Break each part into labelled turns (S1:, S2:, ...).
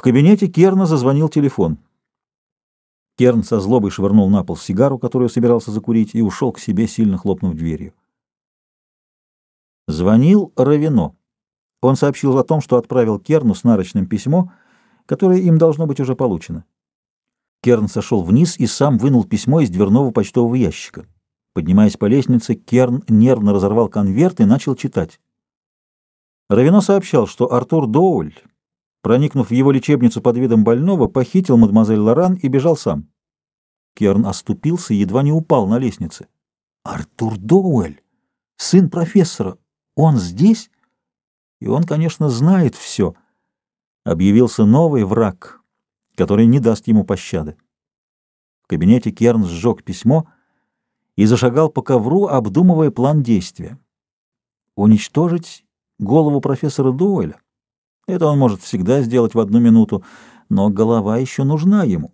S1: В кабинете Керна зазвонил телефон. Керн со злобой швырнул на пол сигару, которую собирался закурить, и ушел к себе, сильно хлопнув дверью. Звонил Равино. Он сообщил о том, что отправил Керну с нарочным письмо, которое им должно быть уже получено. Керн сошел вниз и сам вынул письмо из дверного почтового ящика. Поднимаясь по лестнице, Керн нервно разорвал конверт и начал читать. Равино сообщал, что Артур Доуль проникнув в его лечебницу под видом больного, похитил мадемуазель Лоран и бежал сам. Керн оступился и едва не упал на лестнице. «Артур Доуэль, сын профессора, он здесь?» И он, конечно, знает все. Объявился новый враг, который не даст ему пощады. В кабинете Керн сжег письмо и зашагал по ковру, обдумывая план действия. Уничтожить голову профессора Доуэля? Это он может всегда сделать в одну минуту, но голова еще нужна ему.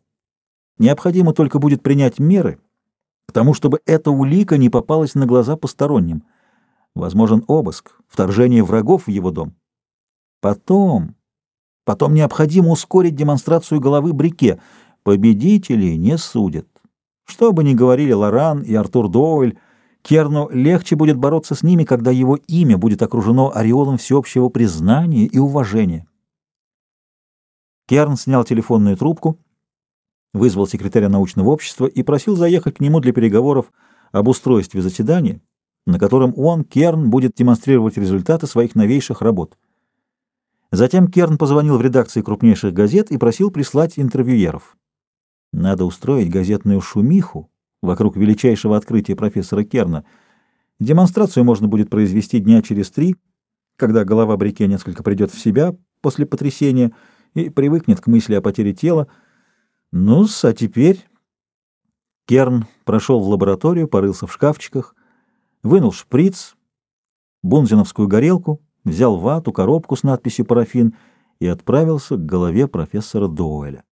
S1: Необходимо только будет принять меры к тому, чтобы эта улика не попалась на глаза посторонним. Возможен обыск, вторжение врагов в его дом. Потом, потом необходимо ускорить демонстрацию головы Брике. Победителей не судят. Что бы ни говорили Лоран и Артур Доуэль, Керну легче будет бороться с ними, когда его имя будет окружено ореолом всеобщего признания и уважения. Керн снял телефонную трубку, вызвал секретаря научного общества и просил заехать к нему для переговоров об устройстве заседания, на котором он, Керн, будет демонстрировать результаты своих новейших работ. Затем Керн позвонил в редакции крупнейших газет и просил прислать интервьюеров. Надо устроить газетную шумиху, вокруг величайшего открытия профессора Керна. Демонстрацию можно будет произвести дня через три, когда голова Брике несколько придет в себя после потрясения и привыкнет к мысли о потере тела. ну а теперь... Керн прошел в лабораторию, порылся в шкафчиках, вынул шприц, бунзиновскую горелку, взял вату, коробку с надписью «парафин» и отправился к голове профессора Доуэля.